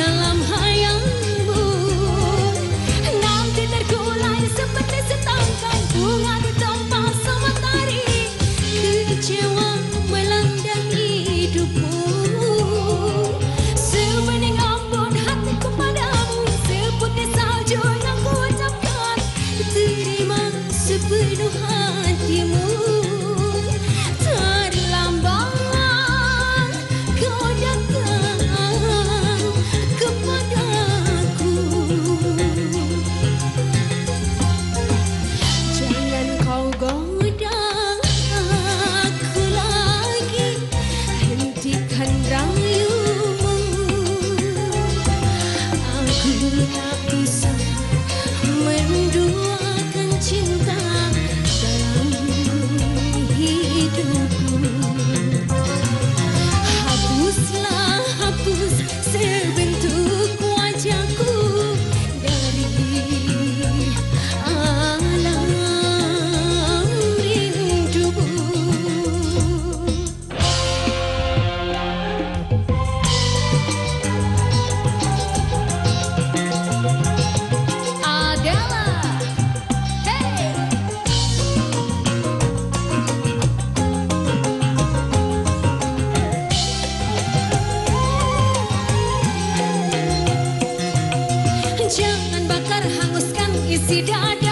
dalam hayalmu Nanti terkulai seperti setangkai bunga di tempat sementari Kecil. See dada.